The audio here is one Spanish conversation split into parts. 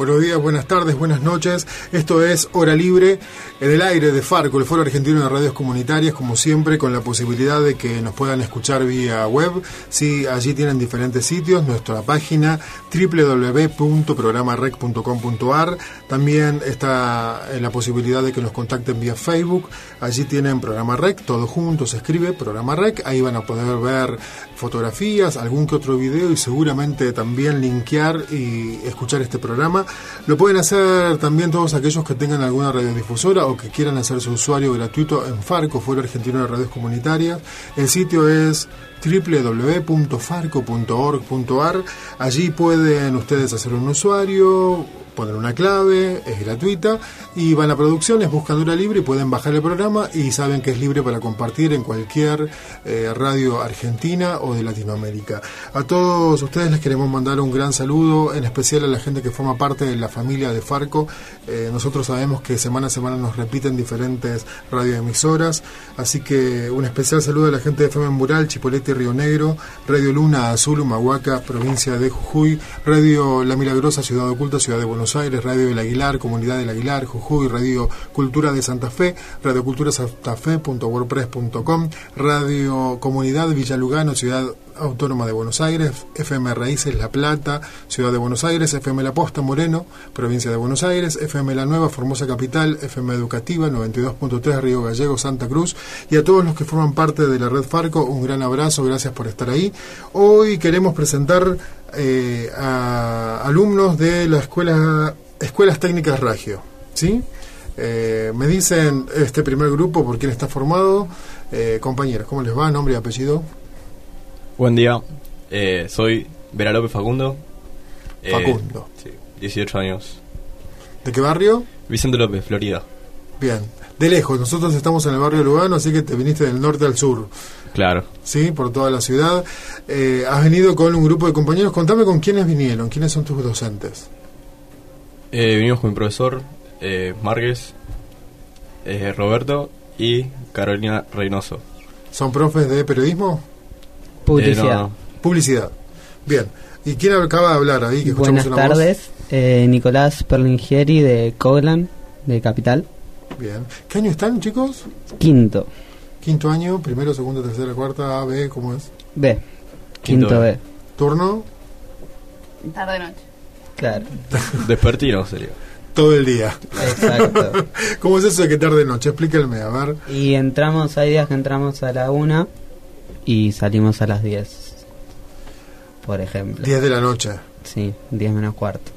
Buenos días, buenas tardes, buenas noches. Esto es Hora Libre en el aire de Farco, el Foro Argentino de Radios Comunitarias, como siempre, con la posibilidad de que nos puedan escuchar vía web. Sí, allí tienen diferentes sitios, nuestra página www.programarec.com.ar. También está la posibilidad de que nos contacten vía Facebook. Allí tienen Programa Rec, todo junto se escribe Programa Rec. Ahí van a poder ver fotografías, algún que otro video y seguramente también linkear y escuchar este programa. Lo pueden hacer también todos aquellos que tengan alguna radiodifusora o que quieran hacer su usuario gratuito en Farco, Foro Argentino de Radios Comunitarias. El sitio es www.farco.org.ar. Allí pueden ustedes hacer un usuario, poner una clave, es gratuita y van a producciones, buscan Hora Libre y pueden bajar el programa y saben que es libre para compartir en cualquier eh, radio argentina o de Latinoamérica. A todos ustedes les queremos mandar un gran saludo, en especial a la gente que forma parte de la familia de Farco. Eh, nosotros sabemos que semana a semana nos repiten diferentes radioemisoras, así que un especial saludo a la gente de FM Mural, Chipolete, Río Negro, Radio Luna, Azul, Humahuaca, provincia de Jujuy, Radio La Milagrosa, Ciudad Oculta, Ciudad de Buenos Aires, Radio del Aguilar, Comunidad del Aguilar, Jujuy, Radio Cultura de Santa Fe, Radio Cultura Santa Fe.wordpress.com, Radio Comunidad Villa Lugano, Ciudad Autónoma de Buenos Aires, FM Raíces La Plata, Ciudad de Buenos Aires, FM La Posta Moreno, Provincia de Buenos Aires, FM La Nueva, Formosa Capital, FM Educativa 92.3 Río Gallego, Santa Cruz y a todos los que forman parte de la red Farco, un gran abrazo, gracias por estar ahí. Hoy queremos presentar eh, a alumnos de la escuela Escuelas Técnicas Ragio, ¿sí? Eh, me dicen este primer grupo por quién está formado. Eh, compañeros, ¿cómo les va? ¿Nombre y apellido? Buen día, eh, soy Vera López Facundo. Eh, Facundo. Sí, 18 años. ¿De qué barrio? Vicente López, Florida. Bien. De lejos, nosotros estamos en el barrio Lugano, así que te viniste del norte al sur. Claro. Sí, por toda la ciudad. Eh, has venido con un grupo de compañeros. Contame con quiénes vinieron, quiénes son tus docentes. Eh, vinimos con mi profesor, eh, Márquez, eh, Roberto y Carolina Reynoso. ¿Son profes de periodismo? Publicidad. Eh, no, Publicidad. Bien. ¿Y quién acaba de hablar ahí? Que escuchamos Buenas una voz? tardes, eh, Nicolás Perlingieri de Coglan, de Capital. Bien. ¿Qué año están, chicos? Quinto, Quinto año, primero, segundo, tercera, cuarta, A, B, ¿cómo es? B. Quinto Quinto, B. B. ¿Turno? Tarde noche. Claro, Despertino sería. Todo el día. exacto. ¿Cómo es eso de que tarde noche? Explíquenme, a ver. y entramos, hay días que entramos a la una y salimos a las 10. Por ejemplo. 10 de la noche. Sí, 10 menos cuarto.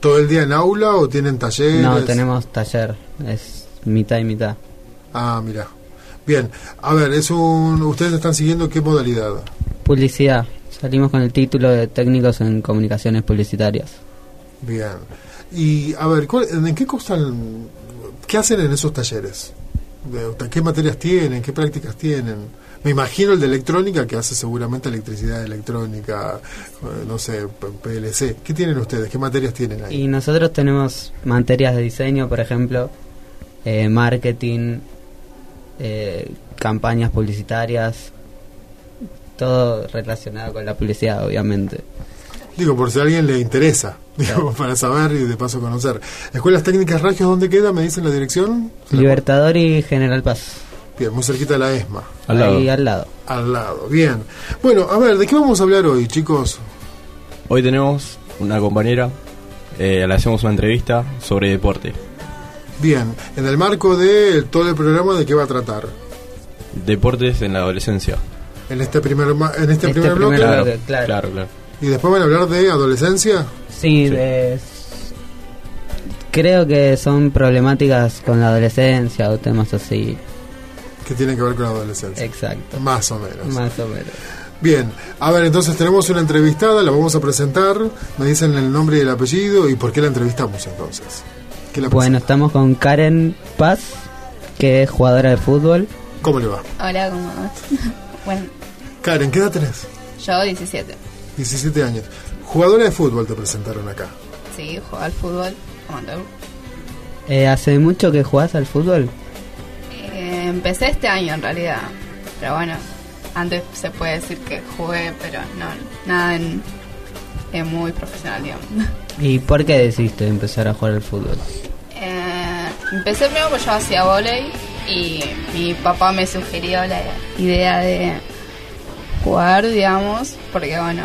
¿Todo el día en aula o tienen talleres? No, tenemos taller, es mitad y mitad. Ah, mira. Bien. A ver, es un... ¿Ustedes están siguiendo qué modalidad? Publicidad, salimos con el título de técnicos en comunicaciones publicitarias. Bien. Y, a ver, ¿cuál- ¿en qué constan... ¿Qué hacen en esos talleres? ¿Qué materias tienen? ¿Qué prácticas tienen? Me imagino el de electrónica que hace seguramente electricidad electrónica, eh, no sé, PLC. ¿Qué tienen ustedes? ¿Qué materias tienen ahí? Y nosotros tenemos materias de diseño, por ejemplo, eh, marketing, eh, campañas publicitarias, todo relacionado con la publicidad, obviamente. Digo, por si a alguien le interesa, digo, para saber y de paso conocer. Escuelas Técnicas Ragios, ¿dónde queda? ¿Me dicen la dirección? Libertador y General Paz, Bien, muy cerquita de la ESMA, Al lado. ahí al lado. al lado. Bien. Bueno, a ver, ¿de qué vamos a hablar hoy, chicos? Hoy tenemos una compañera, eh, le hacemos una entrevista sobre deporte. Bien, en el marco de todo el programa, ¿de qué va a tratar? Deportes en la adolescencia. En este primer, ma- en este Este primer bloque. Claro, claro. claro, claro. Y después van a hablar de adolescencia. Sí, Sí. de- creo que son problemáticas con la adolescencia o temas así. Que tienen que ver con la adolescencia. Exacto, Más o menos. más o menos. Bien, a ver, entonces tenemos una entrevistada, la vamos a presentar. Me dicen el nombre y el apellido y por qué la entrevistamos entonces. ¿Qué la Bueno, estamos con Karen Paz, que es jugadora de fútbol. ¿Cómo le va? Hola, ¿cómo vas? bueno, Karen, ¿qué edad tenés? yo 17. 17 años. Jugadora de fútbol te presentaron acá. Sí, juego al fútbol. Eh, ¿Hace mucho que jugás al fútbol? Empecé este año en realidad. Pero bueno, antes se puede decir que jugué, pero no, nada en, en muy profesional, digamos. ¿Y por qué decidiste empezar a jugar al fútbol? Eh, empecé primero porque yo hacía volei y mi papá me sugirió la idea de jugar, digamos, porque bueno,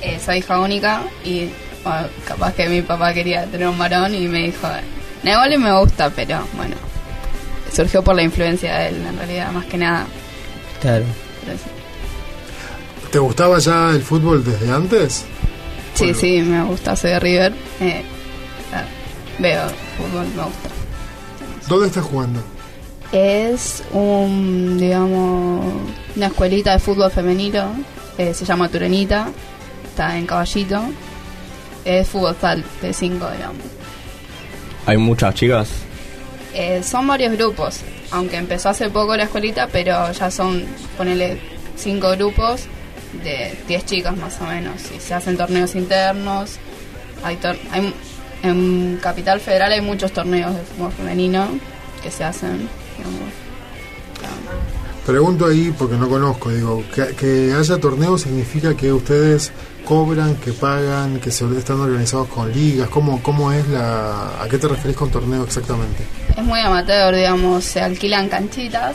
eh, soy hija única y bueno, capaz que mi papá quería tener un varón y me dijo, no, volei me gusta, pero bueno, surgió por la influencia de él en realidad, más que nada. Claro. ¿Te gustaba ya el fútbol desde antes? Sí, Bueno. sí, me gusta, soy de River. eh, ah, veo fútbol, me gusta. ¿Dónde estás jugando? Es un, digamos, una escuelita de fútbol femenino, eh, se llama Turenita, está en Caballito. Es fútbol tal de 5, digamos. Hay muchas chicas. Eh, son varios grupos, aunque empezó hace poco la escuelita, pero ya son, ponele, 5 grupos de 10 chicas más o menos. Y se hacen torneos internos. Hay, tor- hay en Capital Federal hay muchos torneos de fútbol femenino que se hacen, digamos. Pregunto ahí porque no conozco, digo, que, que haya torneos significa que ustedes cobran, que pagan, que se están organizados con ligas, ¿cómo, cómo es la... ¿A qué te referís con torneo exactamente? Es muy amateur, digamos, se alquilan canchitas,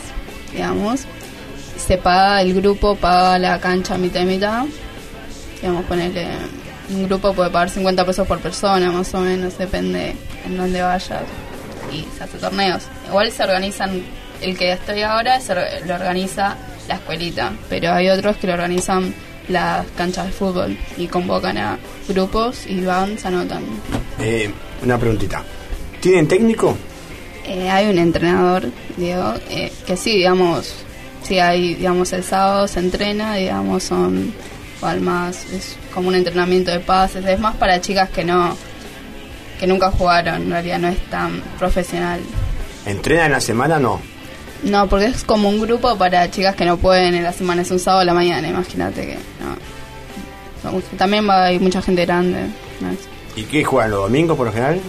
digamos, se paga el grupo, paga la cancha mitad y mitad, digamos, ponerle, un grupo puede pagar 50 pesos por persona, más o menos, depende en dónde vayas, y se hace torneos. Igual se organizan, el que estoy ahora se lo organiza la escuelita, pero hay otros que lo organizan las canchas de fútbol y convocan a grupos y van, se anotan. Eh, una preguntita. ¿Tienen técnico? Eh, hay un entrenador, Diego, eh, que sí, digamos, sí hay, digamos, el sábado se entrena, digamos, son igual más, es como un entrenamiento de pases, es más para chicas que no, que nunca jugaron, en realidad no es tan profesional. ¿Entrena en la semana? No. No, porque es como un grupo para chicas que no pueden en la semana, es un sábado a la mañana, imagínate que no. También va, hay mucha gente grande. ¿no? ¿Y qué juegan los domingos por lo general?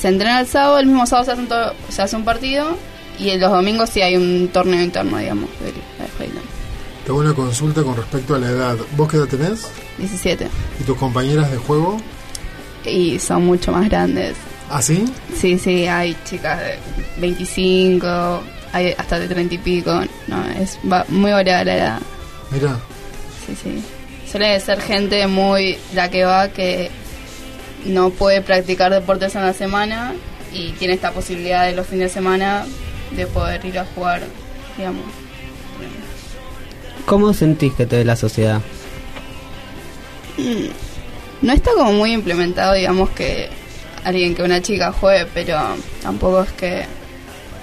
Se entrena el sábado, el mismo sábado se hace un, to- se hace un partido y los domingos sí hay un torneo interno, digamos, de la escuela. Tengo una consulta con respecto a la edad. ¿Vos qué edad tenés? 17. ¿Y tus compañeras de juego? Y son mucho más grandes. ¿Ah, sí? Sí, sí, hay chicas de 25, hay hasta de 30 y pico. No, es va muy variada la edad. Mira, Sí, sí. Suele ser gente muy la que va que no puede practicar deportes en la semana y tiene esta posibilidad de los fines de semana de poder ir a jugar, digamos. ¿Cómo sentís que te ve la sociedad? No está como muy implementado, digamos, que alguien que una chica juegue, pero tampoco es que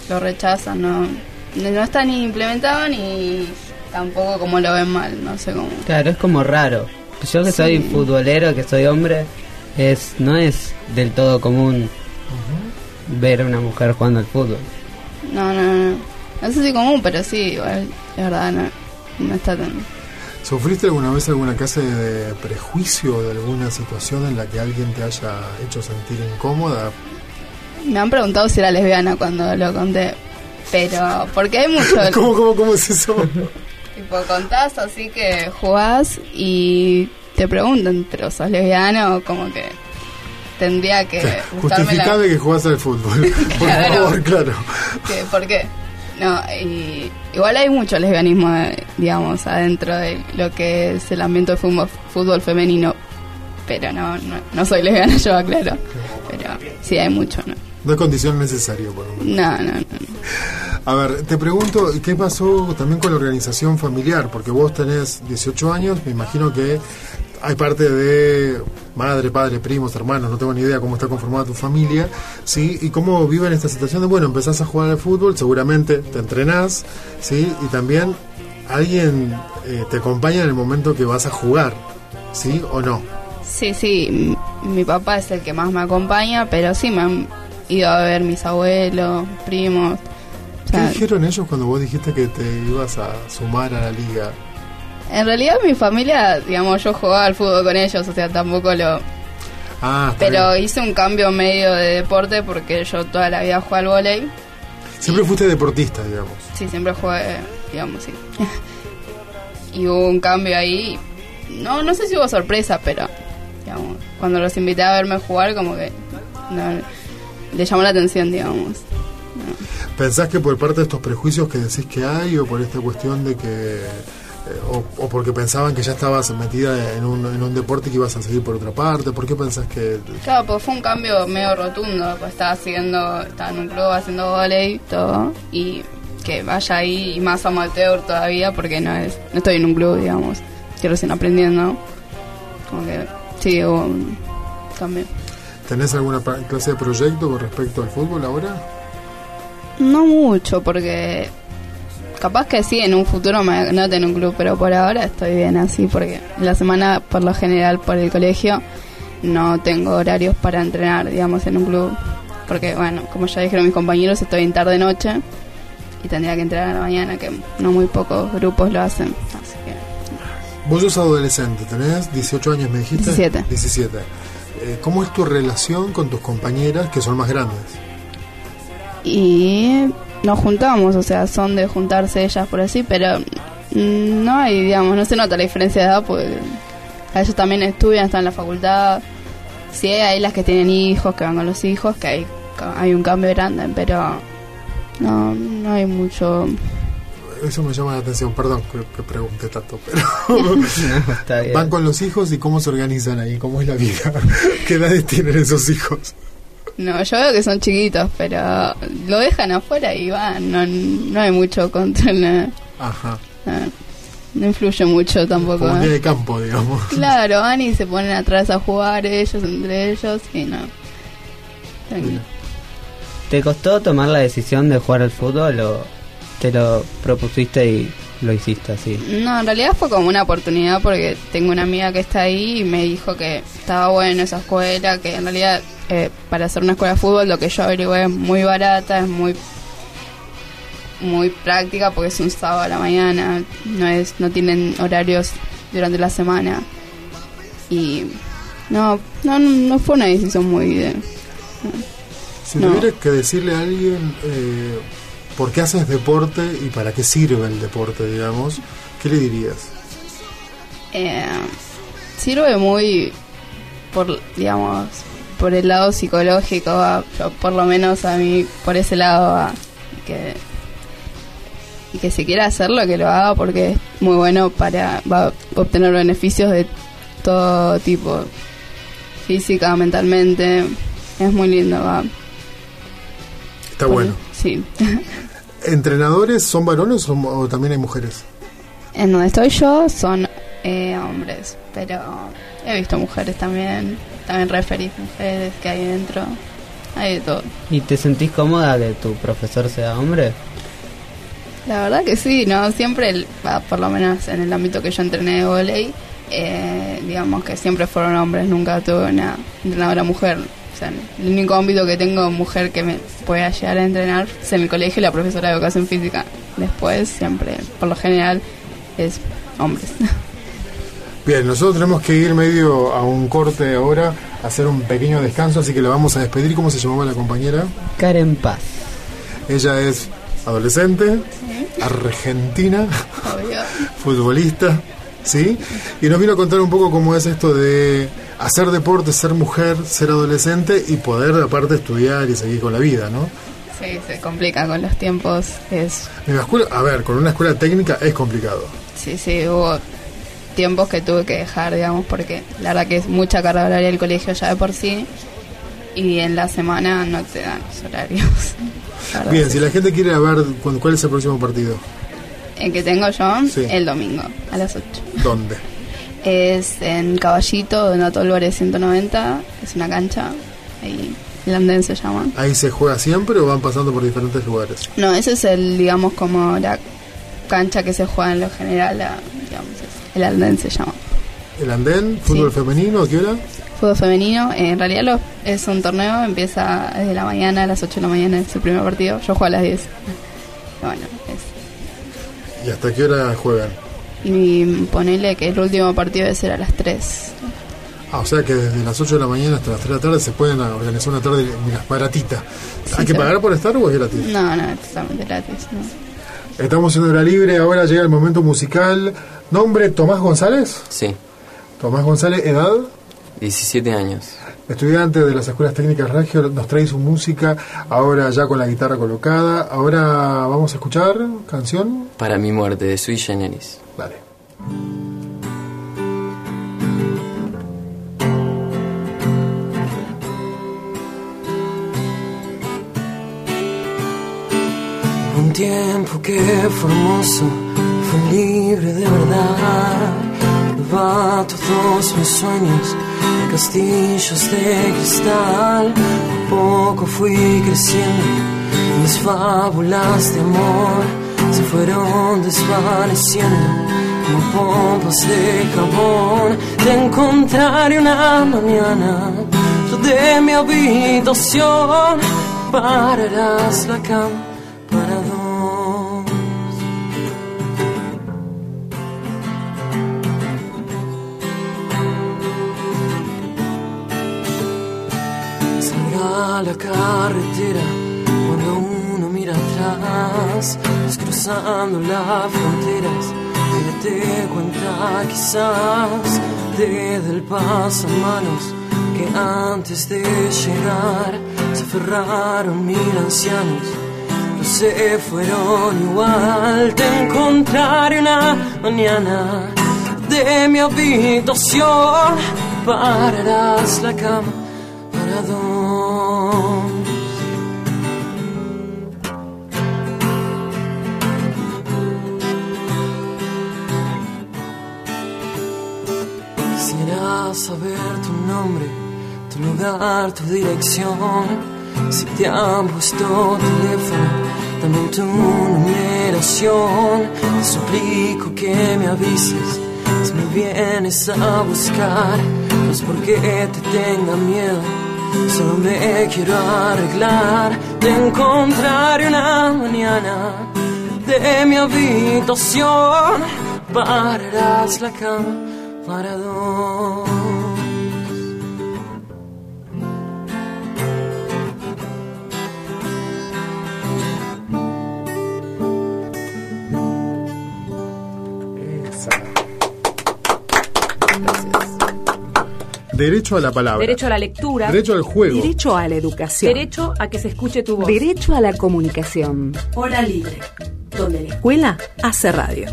lo rechazan, no, no está ni implementado ni tampoco como lo ven mal, no sé cómo. Claro, es como raro. Yo que soy futbolero, que soy hombre, es no es del todo común ver a una mujer jugando al fútbol. No, no, no. No sé si común, pero sí, igual, es verdad, no, no está tan... ¿sufriste alguna vez alguna clase de prejuicio de alguna situación en la que alguien te haya hecho sentir incómoda? Me han preguntado si era lesbiana cuando lo conté, pero porque hay mucho... ¿Cómo, cómo, cómo es eso? Tipo, contás así que jugás y te preguntan, pero sos lesbiana o como que tendría que. Justificame que jugás al fútbol. Por Claro. favor, claro. que- ¿Por qué? No, y igual hay mucho lesbianismo, eh, digamos, adentro de lo que es el ambiente de fútbol, fútbol femenino, pero no, no, no soy lesbiana, yo aclaro. Pero sí hay mucho, ¿no? No es condición necesaria, por lo menos. No, no, no. A ver, te pregunto, ¿qué pasó también con la organización familiar? Porque vos tenés 18 años, me imagino que hay parte de madre, padre, primos, hermanos, no tengo ni idea cómo está conformada tu familia, ¿sí? Y cómo viven esta situación de, bueno, empezás a jugar al fútbol, seguramente te entrenás, ¿sí? Y también alguien eh, te acompaña en el momento que vas a jugar, ¿sí? ¿O no? Sí, sí, mi papá es el que más me acompaña, pero sí me han ido a ver mis abuelos, primos. O ¿Qué dijeron ellos cuando vos dijiste que te ibas a sumar a la liga? En realidad mi familia, digamos, yo jugaba al fútbol con ellos, o sea, tampoco lo... Ah, está Pero bien. hice un cambio medio de deporte porque yo toda la vida jugué al volei. Siempre fuiste deportista, digamos. Sí, siempre jugué, digamos, sí. y hubo un cambio ahí. No, no sé si hubo sorpresa, pero digamos, cuando los invité a verme jugar, como que no, le llamó la atención, digamos. ¿Pensás que por parte de estos prejuicios que decís que hay o por esta cuestión de que... eh, o, o porque pensaban que ya estabas metida en un, en un deporte que ibas a seguir por otra parte? ¿Por qué pensás que...? Claro, pues fue un cambio medio rotundo, pues estaba haciendo, estaba en un club haciendo volei todo, y que vaya ahí y más amateur todavía porque no es, no estoy en un club, digamos, estoy recién aprendiendo. Como que sí, hubo un cambio. ¿Tenés alguna clase de proyecto con respecto al fútbol ahora? No mucho, porque capaz que sí, en un futuro me note en un club, pero por ahora estoy bien así, porque la semana, por lo general, por el colegio, no tengo horarios para entrenar, digamos, en un club. Porque, bueno, como ya dijeron mis compañeros, estoy en tarde-noche y tendría que entrenar a la mañana, que no muy pocos grupos lo hacen. Así que, Vos sos adolescente, tenés 18 años, me dijiste. 17. 17. Eh, ¿Cómo es tu relación con tus compañeras que son más grandes? y nos juntamos, o sea, son de juntarse ellas por así, pero mm, no hay, digamos, no se nota la diferencia de edad, porque a ellos también estudian, están en la facultad. Sí, hay las que tienen hijos, que van con los hijos, que hay, hay un cambio grande, pero no, no hay mucho. Eso me llama la atención, perdón que, que pregunte tanto, pero está bien. van con los hijos y cómo se organizan ahí, cómo es la vida, qué edades tienen esos hijos. No, yo veo que son chiquitos, pero lo dejan afuera y van, no, no hay mucho control, no, Ajá, no, no influye mucho tampoco. como un ¿eh? día de campo, digamos. Claro, van y se ponen atrás a jugar ellos entre ellos y no. Tranquilo. ¿Te costó tomar la decisión de jugar al fútbol o te lo propusiste y lo hiciste así? No, en realidad fue como una oportunidad porque tengo una amiga que está ahí y me dijo que estaba bueno esa escuela, que en realidad eh, para hacer una escuela de fútbol lo que yo averigué es muy barata, es muy muy práctica porque es un sábado a la mañana, no es no tienen horarios durante la semana y no no no fue una decisión muy de, Si No. tuvieras que decirle a alguien eh, por qué haces deporte y para qué sirve el deporte, digamos, ¿qué le dirías? Eh, sirve muy por digamos por el lado psicológico va, yo, por lo menos a mí por ese lado va, que y que si quiere hacerlo que lo haga porque es muy bueno para va a obtener beneficios de todo tipo física mentalmente es muy lindo va Está bueno. sí ¿Entrenadores son varones o, o también hay mujeres? en donde estoy yo son eh, hombres pero he visto mujeres también también referís mujeres que hay dentro hay de todo ¿Y te sentís cómoda que tu profesor sea hombre? La verdad que sí, ¿no? Siempre, el- por lo menos en el ámbito que yo entrené de volei, eh, digamos que siempre fueron hombres, nunca tuve una entrenadora mujer. O sea, el único ámbito que tengo mujer que me pueda llegar a entrenar es en el colegio y la profesora de educación física. Después, siempre, por lo general, es hombres. Bien, nosotros tenemos que ir medio a un corte ahora, hacer un pequeño descanso, así que la vamos a despedir. ¿Cómo se llamaba la compañera? Karen Paz. Ella es adolescente, argentina, futbolista, ¿sí? Y nos vino a contar un poco cómo es esto de hacer deporte, ser mujer, ser adolescente y poder aparte estudiar y seguir con la vida, ¿no? Sí, se complica con los tiempos. Es, En la escuela, a ver, con una escuela técnica es complicado. sí, sí, hubo tiempos que tuve que dejar, digamos, porque la verdad que es mucha carga horaria el colegio ya de por sí. Y en la semana no te dan los horarios. Bien, si la gente quiere ver cu- cuál es el próximo partido, El que tengo yo, Sí. el domingo, a las 8. ¿dónde? Es en Caballito, Donato Álvarez 190, es una cancha, ahí, Landen se llama. ¿Ahí se juega siempre o van pasando por diferentes lugares? No, ese es el, digamos, como la cancha que se juega en lo general, la- digamos, es- el Alden se llama. el andén, fútbol femenino, ¿a qué hora? Fútbol femenino, en realidad lo, es un torneo, empieza desde la mañana, a las 8 de la mañana es el primer partido, yo juego a las 10. Bueno, ¿Y hasta qué hora juegan? Y ponele que el último partido debe ser a las 3. Ah, o sea que desde las 8 de la mañana hasta las 3 de la tarde se pueden organizar una tarde, baratita. ¿Hay que pagar por estar o es gratis? No, no, es totalmente gratis. Estamos en hora libre, ahora llega el momento musical. ¿Nombre Tomás González? Sí. Tomás González, ¿edad? 17 años. Estudiante de las escuelas técnicas Regio, nos trae su música, ahora ya con la guitarra colocada. Ahora vamos a escuchar canción. Para mi muerte, de Sui Generis. Vale. Un tiempo que fue hermoso, fue libre de verdad. Va todos mis sueños castillos de cristal. Poco fui creciendo, mis fábulas de amor se fueron desvaneciendo como pompas de jabón. Te encontraré una mañana de mi habitación, pararás la cama la carretera cuando uno mira atrás, cruzando las fronteras. Date cuenta quizás desde el pasamanos que antes de llegar se aferraron mil ancianos se fueron igual. Te encontraré una mañana de mi habitación. Pararás la cama para dos. Saber tu nombre, tu lugar, tu dirección. Si te han puesto teléfono también tu numeración. Te suplico que me avises si me vienes a buscar. No es porque te tenga miedo, solo me quiero arreglar. Te encontraré una mañana de mi habitación. Pararás la cama para dos. Derecho a la palabra. Derecho a la lectura. Derecho al juego. Derecho a la educación. Derecho a que se escuche tu voz. Derecho a la comunicación. Hora libre, donde la escuela hace radio.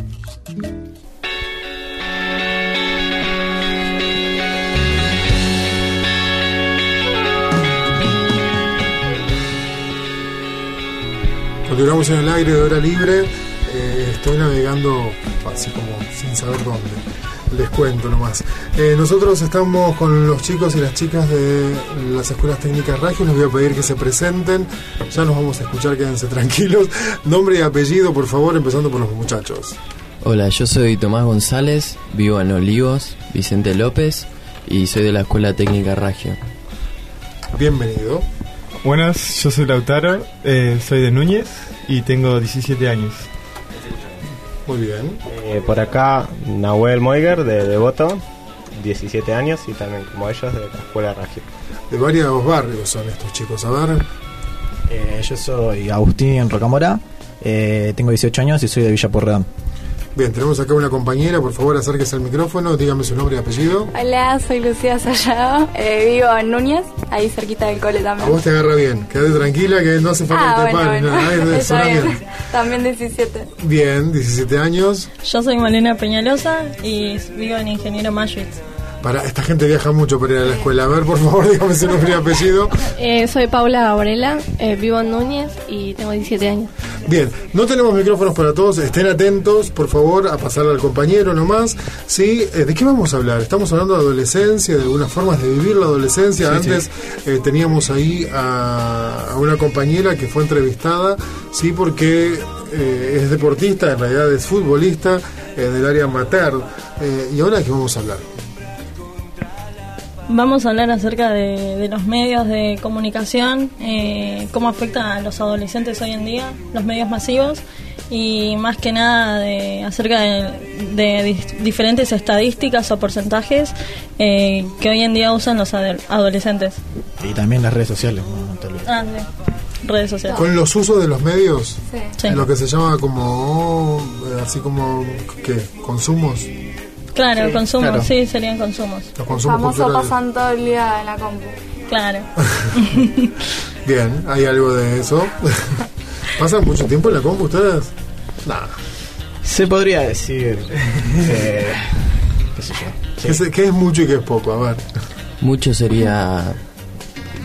Continuamos en el aire de hora libre. Eh, estoy navegando así como sin saber dónde. Les cuento nomás. Eh, nosotros estamos con los chicos y las chicas de las escuelas técnicas Ragio. Les voy a pedir que se presenten. Ya nos vamos a escuchar, quédense tranquilos. Nombre y apellido, por favor, empezando por los muchachos. Hola, yo soy Tomás González, vivo en Olivos, Vicente López y soy de la Escuela Técnica Ragio. Bienvenido. Buenas, yo soy Lautaro, eh, soy de Núñez y tengo 17 años. Muy bien. Eh, por acá, Nahuel Moiger, de Devoto, 17 años y también como ellos de la Escuela Ragio. De varios barrios son estos chicos, a ver. Eh, yo soy Agustín Rocamora, eh, tengo 18 años y soy de Villa Porredón. Bien, tenemos acá una compañera, por favor acérquese al micrófono, dígame su nombre y apellido. Hola, soy Lucía Sallado, eh, vivo en Núñez, ahí cerquita del cole también. A vos te agarra bien, quédate tranquila que no hace falta ah, que te bueno, pares, bueno. Está bien. bien. También 17. Bien, 17 años. Yo soy Malena Peñalosa y vivo en Ingeniero Maschwitz. Para, esta gente viaja mucho para ir a la escuela. A ver, por favor, dígame su nombre y apellido. Eh, soy Paula Gabriela, eh, vivo en Núñez y tengo 17 años. Bien, no tenemos micrófonos para todos, estén atentos, por favor, a pasar al compañero nomás. ¿Sí? Eh, ¿De qué vamos a hablar? Estamos hablando de adolescencia, de algunas formas de vivir la adolescencia. Sí, Antes eh, teníamos ahí a, a una compañera que fue entrevistada, sí, porque eh, es deportista, en realidad es futbolista eh, del área amateur. Eh, ¿Y ahora de qué vamos a hablar? Vamos a hablar acerca de, de los medios de comunicación, eh, cómo afectan a los adolescentes hoy en día, los medios masivos y más que nada de, acerca de, de diferentes estadísticas o porcentajes eh, que hoy en día usan los ade- adolescentes. Y también las redes sociales. no. Ah, sí. Redes sociales. Con los usos de los medios, Sí. lo que se llama como, eh, así como, ¿qué? Consumos. Claro, Sí, consumos, claro. sí, serían consumos. Los consumos Famoso culturales. pasan todo el día en la compu. Claro. Bien, hay algo de eso. ¿Pasan mucho tiempo en la compu ustedes? Nada. Se podría decir. eh, ¿Qué sé yo? ¿Qué, es, qué es mucho y qué es poco? A ver. Mucho sería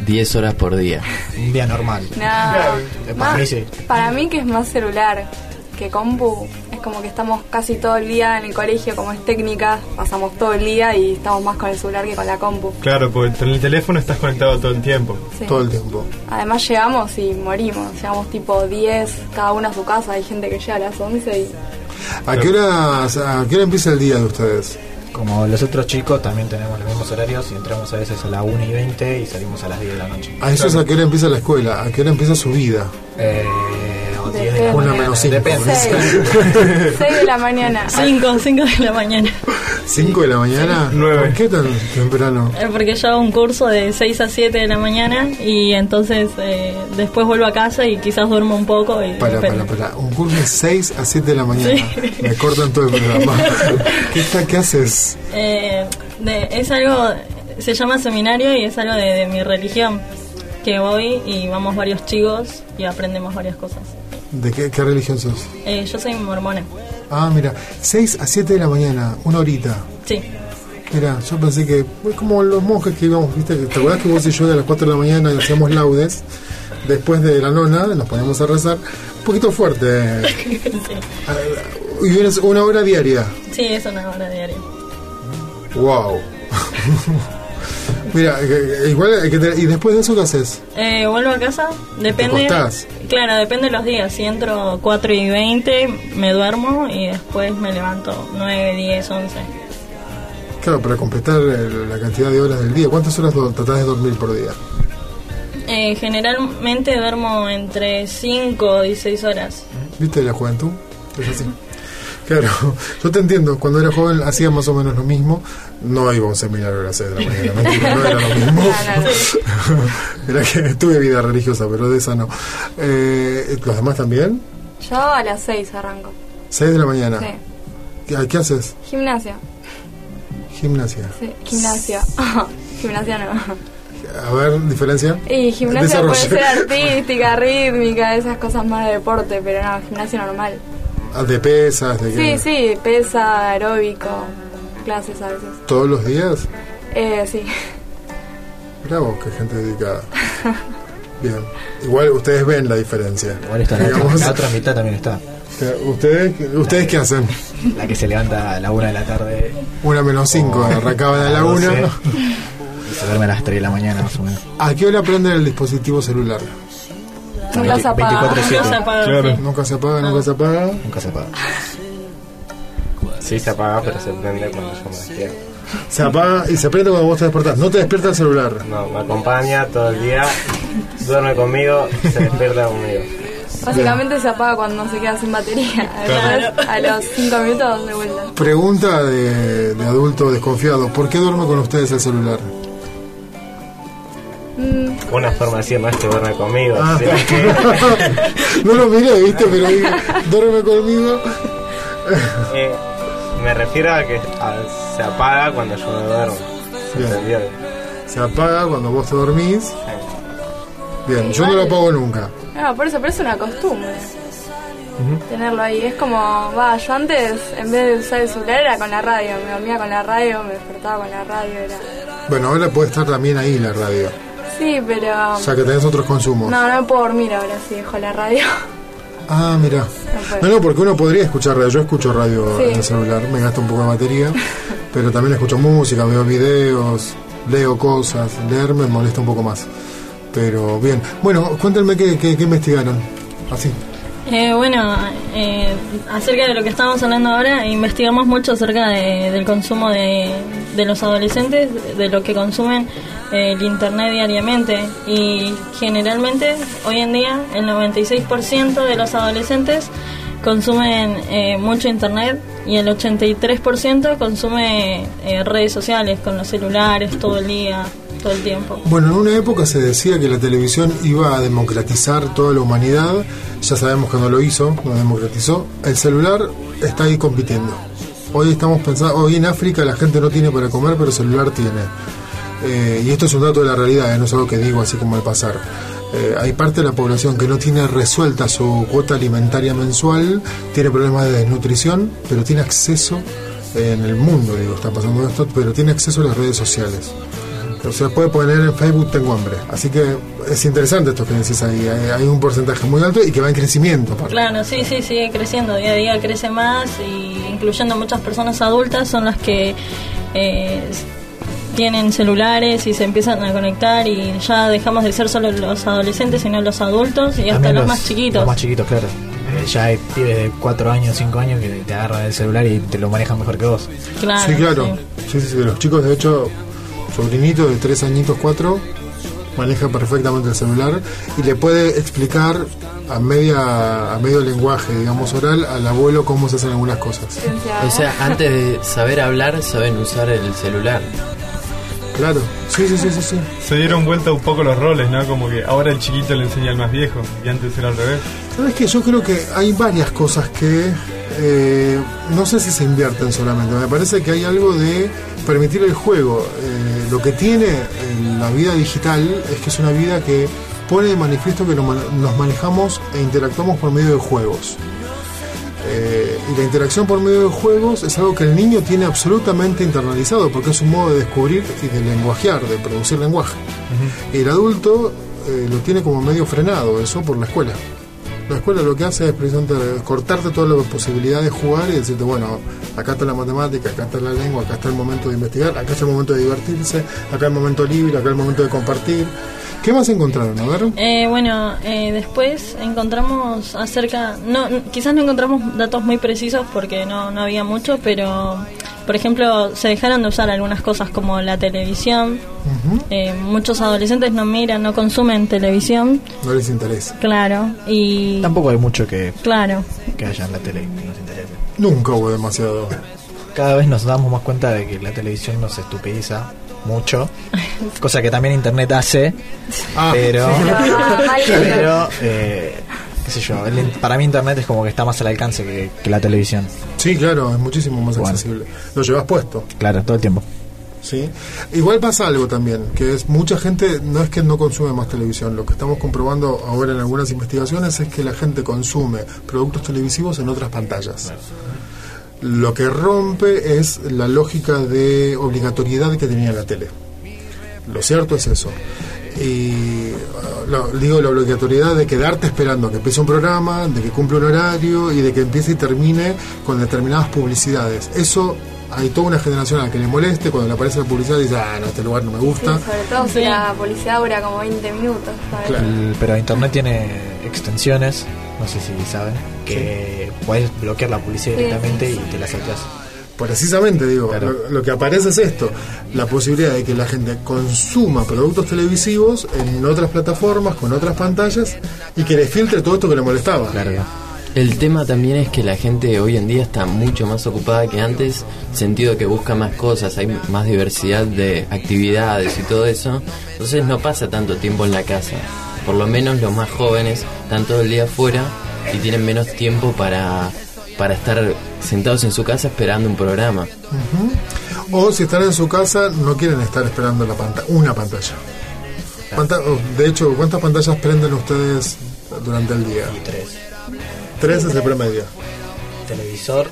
10 horas por día. Un día normal. No, Para más- mí sí. para mí que es más celular que compu. Es como que estamos casi todo el día en el colegio, como es técnica, pasamos todo el día y estamos más con el celular que con la compu. Claro, porque en el teléfono estás conectado todo el tiempo. Sí. Todo el tiempo. Además llegamos y morimos, llegamos tipo 10, cada uno a su casa, hay gente que llega a las 11 y... ¿A qué hora, a qué hora empieza el día de ustedes? Como los otros chicos también tenemos los mismos horarios y entramos a veces a las 1 y 20 y salimos a las 10 de la noche. A eso es a qué hora empieza la escuela, a qué hora empieza su vida. Eh, o 10 de. Una menos cinco. Depende. 6 de la mañana. 5, 5 de la mañana. ¿Cinco de la mañana? Nueve. ¿Por qué tan temprano? Eh, Porque yo hago un curso de 6 a 7 de la mañana y entonces eh, después vuelvo a casa y quizás duermo un poco. Y Para, para, para. Un curso de 6 a 7 de la mañana. Sí. Me cortan todo el programa. ¿Qué, está, ¿Qué haces? Eh, de- es algo, se llama seminario y es algo de, de mi religión. Que voy y vamos varios chicos y aprendemos varias cosas. ¿De qué, qué religión sos? Eh, yo soy mormona. Ah, mira, 6 a 7 de la mañana, una horita. Sí. Mira, yo pensé que es como los monjes que íbamos, ¿viste? ¿Te acuerdas que vos y yo a las 4 de la mañana hacíamos laudes? Después de la nona nos poníamos a rezar. Un poquito fuerte. Ah, Y vienes una hora diaria. Sí, es una hora diaria. Wow. Mira, eh, eh, igual hay que tener- ¿Y después de eso qué haces? Eh, vuelvo a casa, depende. acostás? Claro, depende de los días. Si entro 4 y 20, me duermo y después me levanto 9, 10, 11. Claro, para completar la cantidad de horas del día. ¿Cuántas horas tratás de dormir por día? Eh, generalmente duermo entre 5 y 6 horas. ¿Viste la juventud? Es así. Claro, yo te entiendo. Cuando era joven hacía más o menos lo mismo. No iba a un seminario a las 6 de la mañana. Mentira, no era lo mismo. era que tuve vida religiosa, pero de esa no. Eh, ¿Los demás también? Yo a las 6 arranco. 6 de la mañana. Sí. ¿Qué, qué haces? Gimnasia. Gimnasia. Sí, gimnasia. gimnasia no. A ver, diferencia. Y gimnasia puede ser artística, rítmica, esas cosas más de deporte, pero no, gimnasia normal. Ah, De pesas, de Sí, qué? sí, pesa, aeróbico, clases a veces. ¿Todos los días? Eh, sí. Mirá vos, qué gente dedicada. Bien. Igual ustedes ven la diferencia. Igual está la, Digamos, otra, la otra mitad también está. ¿Ustedes, ¿Ustedes qué hacen? La que se levanta a la 1 de la tarde. Una menos cinco, o arrancaban a la una. 12, Y se duerme a las 3 de la mañana más o menos. ¿A qué hora prenden el dispositivo celular? Nunca se apaga. 24/7. Nunca se apaga, Claro. sí. Nunca se apaga, nunca se apaga. Nunca se apaga. Sí se apaga, pero se prende cuando yo me despierto. Se apaga y se prende cuando vos te despertás. No te despierta el celular. No, me acompaña todo el día, duerme conmigo, se despierta conmigo. Básicamente se apaga cuando se queda sin batería. Después, a los 5 minutos de vuelta. Pregunta de, de adulto desconfiado. ¿Por qué duerme con ustedes el celular? Mm, Una forma de decir no es que duerme conmigo, Ah. que no lo miré, viste, pero digo, duerme conmigo. eh, me refiero a que a- se apaga cuando yo me duermo. ¿Se Bien. entendió? Se apaga cuando vos te dormís. Bien, yo no lo apago nunca. no, por eso, pero es una costumbre. Tenerlo ahí. Es como, va, yo antes, en vez de usar el celular, era con la radio. Me dormía con la radio, me despertaba con la radio. Era... Bueno, ahora puede estar también ahí la radio. Sí, pero. O sea que tenés otros consumos. No, no puedo dormir ahora si dejo la radio. Ah, mira. No, no, porque uno podría escuchar radio. Yo escucho radio Sí. en el celular, me gasta un poco de batería. pero también escucho música, veo videos, leo cosas. Leer me molesta un poco más. Pero bien. Bueno, cuéntenme qué, qué, qué investigaron. Así. Eh, bueno, eh, acerca de lo que estamos hablando ahora, investigamos mucho acerca de- del consumo de, de los adolescentes, de lo que consumen el Internet diariamente. Y generalmente, hoy en día, el 96% de los adolescentes consumen eh, mucho Internet y el 83% consume eh, redes sociales con los celulares todo el día, todo el tiempo. Bueno, en una época se decía que la televisión iba a democratizar toda la humanidad. Ya sabemos que no lo hizo, no democratizó. El celular está ahí compitiendo. Hoy estamos pensando, hoy en África la gente no tiene para comer, pero celular tiene. Eh, y esto es un dato de la realidad, eh, no es algo que digo así como al pasar. Eh, hay parte de la población que no tiene resuelta su cuota alimentaria mensual, tiene problemas de desnutrición, pero tiene acceso en el mundo, digo, está pasando esto, pero tiene acceso a las redes sociales. O sea, puede poner en Facebook tengo hambre. Así que es interesante esto que decís ahí. Hay, hay un porcentaje muy alto y que va en crecimiento. aparte. Claro, sí, sí, sigue creciendo, día a día crece más y incluyendo muchas personas adultas son las que eh, tienen celulares y se empiezan a conectar y ya dejamos de ser solo los adolescentes, sino los adultos y hasta los, más chiquitos. Los más chiquitos, claro. Eh, ya hay pibes de 4 años, 5 años que te agarran el celular y te lo manejan mejor que vos. Claro, sí, claro. Sí, sí, sí. Los chicos, de hecho, sobrinito de tres añitos, cuatro, maneja perfectamente el celular y le puede explicar a media a medio lenguaje, digamos, oral, al abuelo cómo se hacen algunas cosas. O sea, antes de saber hablar, saben usar el celular. Claro, sí, sí, sí, sí, sí. Se dieron vuelta un poco los roles, ¿no? Como que ahora el chiquito le enseña al más viejo y antes era al revés. ¿Sabes qué? Yo creo que hay varias cosas que eh, no sé si se invierten solamente. Me parece que hay algo de permitir el juego. Eh, lo que tiene la vida digital es que es una vida que pone de manifiesto que nos man- nos manejamos e interactuamos por medio de juegos. Eh, y la interacción por medio de juegos es algo que el niño tiene absolutamente internalizado porque es un modo de descubrir y de lenguajear, de producir lenguaje. Y el adulto eh, lo tiene como medio frenado, eso por la escuela. La escuela lo que hace es precisamente cortarte todas las posibilidades de jugar y decirte, bueno, acá está la matemática, acá está la lengua, acá está el momento de investigar, acá está el momento de divertirse, acá el momento libre, acá el momento de compartir. ¿Qué más encontraron? A. Eh, bueno, eh, después encontramos acerca, no, quizás no encontramos datos muy precisos porque no, no había mucho, pero por ejemplo se dejaron de usar algunas cosas como la televisión. Eh, muchos adolescentes no miran, no consumen televisión, No les interesa. claro, y Tampoco hay mucho que, claro, que haya en la tele que nos interese. Nunca hubo demasiado. Cada vez nos damos más cuenta de que la televisión nos estupidiza mucho, cosa que también Internet hace, Ah, pero, sí. Ah, pero eh, qué sé yo, el in- para mí Internet es como que está más al alcance que, que la televisión. Sí, claro, es muchísimo más Bueno. accesible. Lo llevas puesto. Claro, todo el tiempo. ¿sí? Igual pasa algo también, que es mucha gente, no es que no consume más televisión, lo que estamos comprobando ahora en algunas investigaciones es que la gente consume productos televisivos en otras pantallas. Lo que rompe es la lógica de obligatoriedad que tenía la tele. Lo cierto es eso. Y uh, lo- digo la obligatoriedad de quedarte esperando que empiece un programa, de que cumpla un horario y de que empiece y termine con determinadas publicidades. Eso hay toda una generación a la que le moleste, cuando le aparece la publicidad dice, ah, no, este lugar no me Sí, gusta. sobre todo si la publicidad dura como 20 minutos. pero Internet tiene extensiones, no sé si saben, que puedes bloquear la publicidad Sí, directamente sí, y te la salteas. Precisamente, digo, lo, lo que aparece es esto, la posibilidad de que la gente consuma productos televisivos en otras plataformas, con otras pantallas, y que le filtre todo esto que le molestaba. El tema también es que la gente hoy en día está mucho más ocupada que antes, sentido que busca más cosas, hay más diversidad de actividades y todo eso, entonces no pasa tanto tiempo en la casa. Por lo menos los más jóvenes están todo el día afuera y tienen menos tiempo para, para estar sentados en su casa esperando un programa. O si están en su casa, no quieren estar esperando la panta una pantalla. ¿Cuánta- oh, de hecho, ¿cuántas pantallas prenden ustedes durante el día? tres. Tres es el promedio. Televisor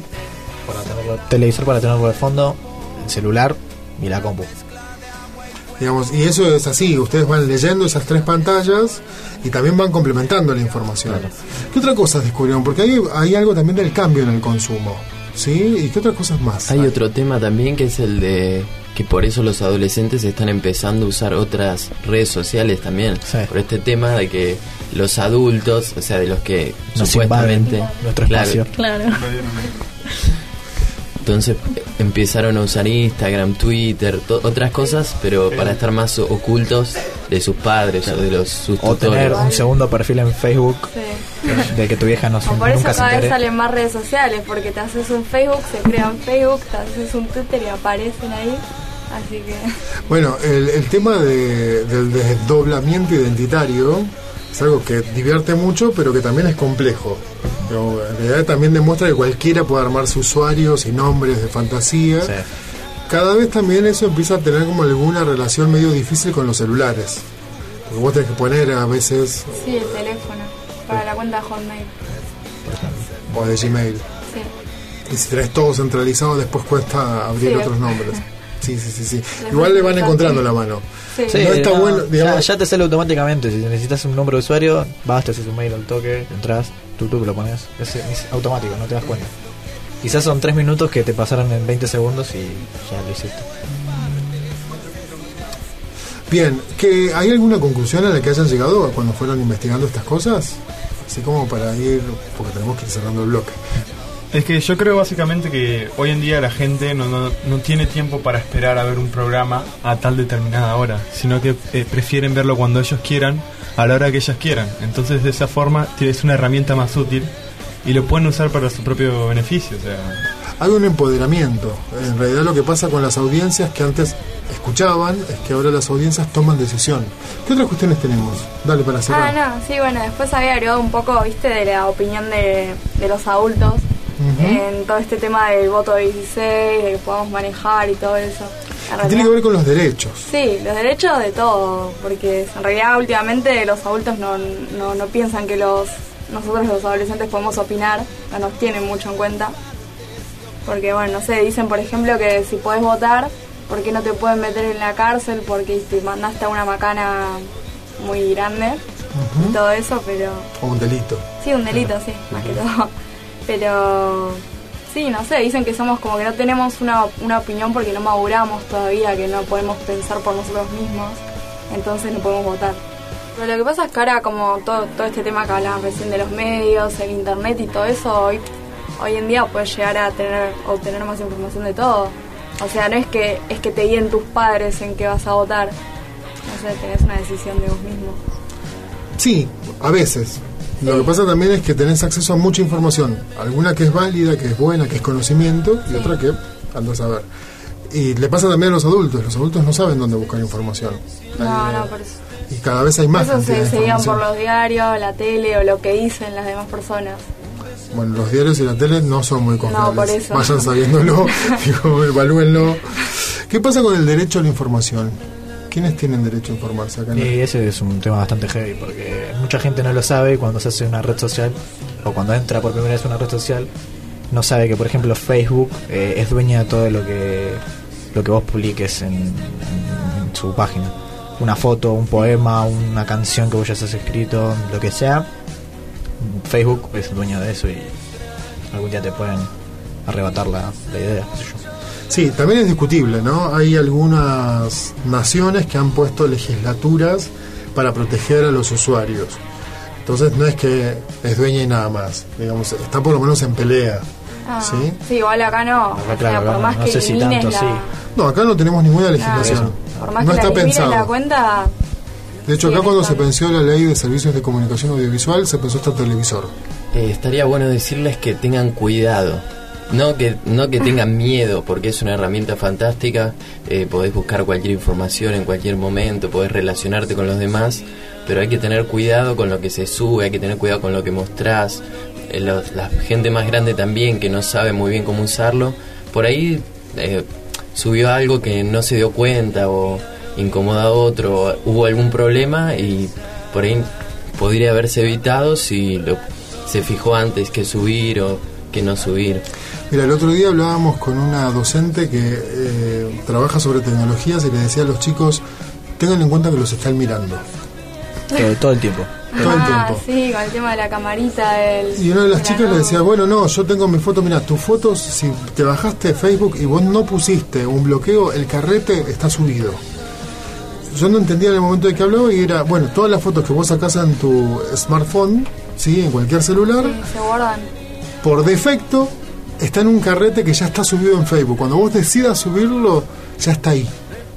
para tenerlo, televisor para tenerlo de fondo, el celular y la compu. Digamos, y eso es así, ustedes van leyendo esas tres pantallas y también van complementando la información. ¿Qué otra cosa descubrieron? Porque hay, hay algo también del cambio en el consumo. ¿Sí? ¿Y qué otras cosas más? Hay otro tema también que es el de que por eso los adolescentes están empezando a usar otras redes sociales también. Por este tema de que los adultos, o sea, de los que Nos supuestamente... claro. Claro. Entonces empezaron a usar Instagram, Twitter, to- otras cosas, pero para estar más ocultos de sus padres o de los sus O tener tutores. un segundo perfil en Facebook Sí. de que tu vieja no se, por eso nunca se cada vez salen más redes sociales, porque te haces un Facebook, se crea un Facebook, te haces un Twitter y aparecen ahí. Así que. Bueno, el, el tema de- del desdoblamiento identitario es algo que divierte mucho, pero que también es complejo. Pero en realidad también demuestra que cualquiera puede armarse usuarios y nombres de fantasía. Cada vez también eso empieza a tener como alguna relación medio difícil con los celulares. Porque vos tenés que poner a veces, Sí, el teléfono. Para la cuenta Hotmail. o de Gmail. Sí. Y si tenés todo centralizado, después cuesta abrir Sí. otros nombres. Sí, sí, sí, sí. Igual le van encontrando la mano. Sí. Sí, no está no, bueno, ya, digamos, ya te sale automáticamente. Si necesitas un nombre de usuario, vas, te haces un mail al toque, entras, tú, tú lo pones. Es, es automático, no te das cuenta. Quizás son tres minutos que te pasaron en 20 segundos y ya lo hiciste. Bien, ¿que ¿hay alguna conclusión a la que hayan llegado cuando fueron investigando estas cosas? Así como para ir, porque tenemos que ir cerrando el bloque. Es que yo creo básicamente que hoy en día la gente no, no, no tiene tiempo para esperar a ver un programa a tal determinada hora, sino que eh, prefieren verlo cuando ellos quieran, a la hora que ellas quieran. Entonces de esa forma es una herramienta más útil y lo pueden usar para su propio beneficio. O sea, Hay un empoderamiento. En realidad lo que pasa con las audiencias que antes escuchaban es que ahora las audiencias toman decisión. ¿Qué otras cuestiones tenemos? Dale para cerrar. Ah, no, sí, bueno, después había agregado un poco, viste, de la opinión de, de los adultos En todo este tema del voto de 16, de que podamos manejar y todo eso. Que tiene que ver con los derechos. Sí, los derechos de todo, porque en realidad últimamente los adultos no, no, no piensan que los nosotros los adolescentes podemos opinar, no nos tienen mucho en cuenta. Porque bueno, no sé, dicen por ejemplo que si puedes votar, ¿por qué no te pueden meter en la cárcel? Porque te mandaste a una macana muy grande y todo eso, pero... O un delito. Sí, un delito, sí, más que todo. Pero sí, no sé, dicen que somos como que no tenemos una, una opinión porque no maduramos todavía, que no podemos pensar por nosotros mismos, entonces no podemos votar. Pero lo que pasa es que ahora como todo, todo este tema que hablaban recién de los medios, el internet y todo eso, hoy, hoy en día puedes llegar a tener, obtener más información de todo. O sea, no es que, es que te guíen tus padres en qué vas a votar. No sé, tenés una decisión de vos mismo. Sí, a veces. Lo que pasa también es que tenés acceso a mucha información. Alguna que es válida, que es buena, que es conocimiento, y otra que andas a ver. Y le pasa también a los adultos. Los adultos no saben dónde buscar información. No, no, por eso. Y cada vez hay más Eso se, se guían por los diarios, la tele o lo que dicen las demás personas. Bueno, los diarios y la tele no son muy confiables. por eso. Vayan sabiéndolo, digo, evalúenlo. ¿Qué pasa con el derecho a la información? ¿Quiénes tienen derecho a informarse acá? en Y ese es un tema bastante heavy porque mucha gente no lo sabe y cuando se hace una red social o cuando entra por primera vez a una red social no sabe que por ejemplo Facebook eh, es dueña de todo lo que lo que vos publiques en, en su página una foto un poema una canción que vos ya has escrito lo que sea Facebook es dueño de eso y algún día te pueden arrebatar la, la idea qué sé yo. Sí, también es discutible, ¿no? Hay algunas naciones que han puesto legislaturas para proteger a los usuarios. Entonces no es que es dueña y nada más, digamos, está por lo menos en pelea. Ah, ¿Sí? sí, igual acá no. o sea, claro, por acá más no que sé si tanto, la, sí. No, acá no tenemos ninguna legislación. por más no que está la pensado. la cuenta, De hecho, acá cuando se pensó la ley de servicios de comunicación audiovisual, se pensó hasta televisor. Eh, estaría bueno decirles que tengan cuidado. No que, no que tengan miedo, porque es una herramienta fantástica. eh, podés buscar cualquier información en cualquier momento, podés relacionarte con los demás, pero hay que tener cuidado con lo que se sube, hay que tener cuidado con lo que mostrás. Eh, la gente más grande también, que no sabe muy bien cómo usarlo, por ahí eh, subió algo que no se dio cuenta o incomoda a otro, o hubo algún problema y por ahí podría haberse evitado si lo, se fijó antes que subir o que no subir. Mira, el otro día hablábamos con una docente que eh, trabaja sobre tecnologías y le decía a los chicos, tengan en cuenta que los están mirando. todo, todo el tiempo todo el Ah, tiempo. sí, con el tema de la camarita del... Y una de las la chicas le decía, bueno, no, yo tengo mi foto, mira, tus fotos, si te bajaste de Facebook y vos no pusiste un bloqueo, el carrete está subido. Yo no entendía en el momento de que habló y era, bueno, todas las fotos que vos sacás en tu smartphone, ¿sí? en cualquier celular, Sí, se guardan. por defecto está en un carrete que ya está subido en Facebook. Cuando vos decidas subirlo, ya está ahí.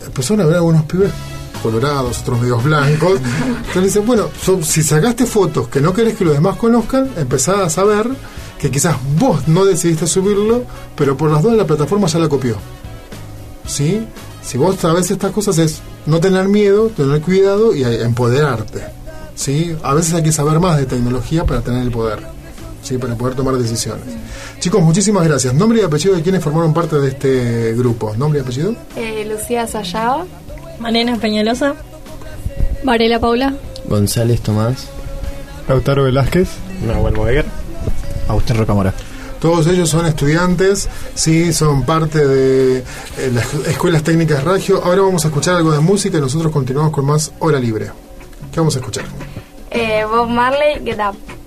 Empezaron a ver algunos pibes colorados, otros medios blancos. Entonces dicen, bueno, so- si sacaste fotos que no querés que los demás conozcan, empezás a saber que quizás vos no decidiste subirlo, pero por las dos la plataforma ya la copió. ¿Sí? Si vos sabés estas cosas es no tener miedo, tener cuidado y empoderarte. ¿Sí? A veces hay que saber más de tecnología para tener el poder. ¿Sí? Para poder tomar decisiones. Chicos, muchísimas gracias. Nombre y apellido de quienes formaron parte de este grupo. Nombre y apellido. Eh, Lucía Sayaba. Malena Peñalosa. Varela Paula. González Tomás. Lautaro Velázquez. Nahuel Moeger. Agustín Rocamora. Todos ellos son estudiantes, sí, son parte de eh, las escuelas técnicas Ragio. Ahora vamos a escuchar algo de música y nosotros continuamos con más Hora Libre. ¿Qué vamos a escuchar? Eh, Bob Marley, Get Up.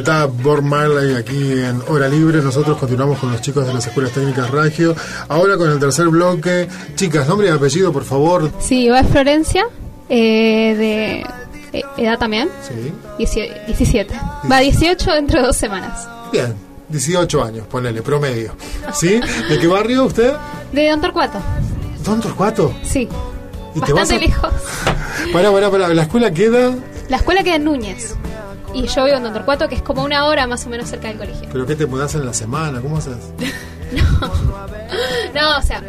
Está Bob Marley aquí en Hora Libre. Nosotros continuamos con los chicos de las escuelas técnicas Ragio. Ahora con el tercer bloque. Chicas, nombre y apellido, por favor. Sí, va Florencia, eh, de eh, edad también, Sí. Dieci- 17. Va 18 dentro de dos semanas. Bien, 18 años, ponele, promedio. ¿Sí? ¿De qué barrio usted? De Don Torcuato, ¿Don Torcuato? sí. ¿Y te vas Bastante a- lejos. Pará, pará, pará. ¿La escuela queda? La escuela queda en Núñez. Y yo vivo en Don Torcuato, que es como una hora más o menos cerca del colegio. ¿Pero qué te mudás en la semana? ¿Cómo haces? No, o sea,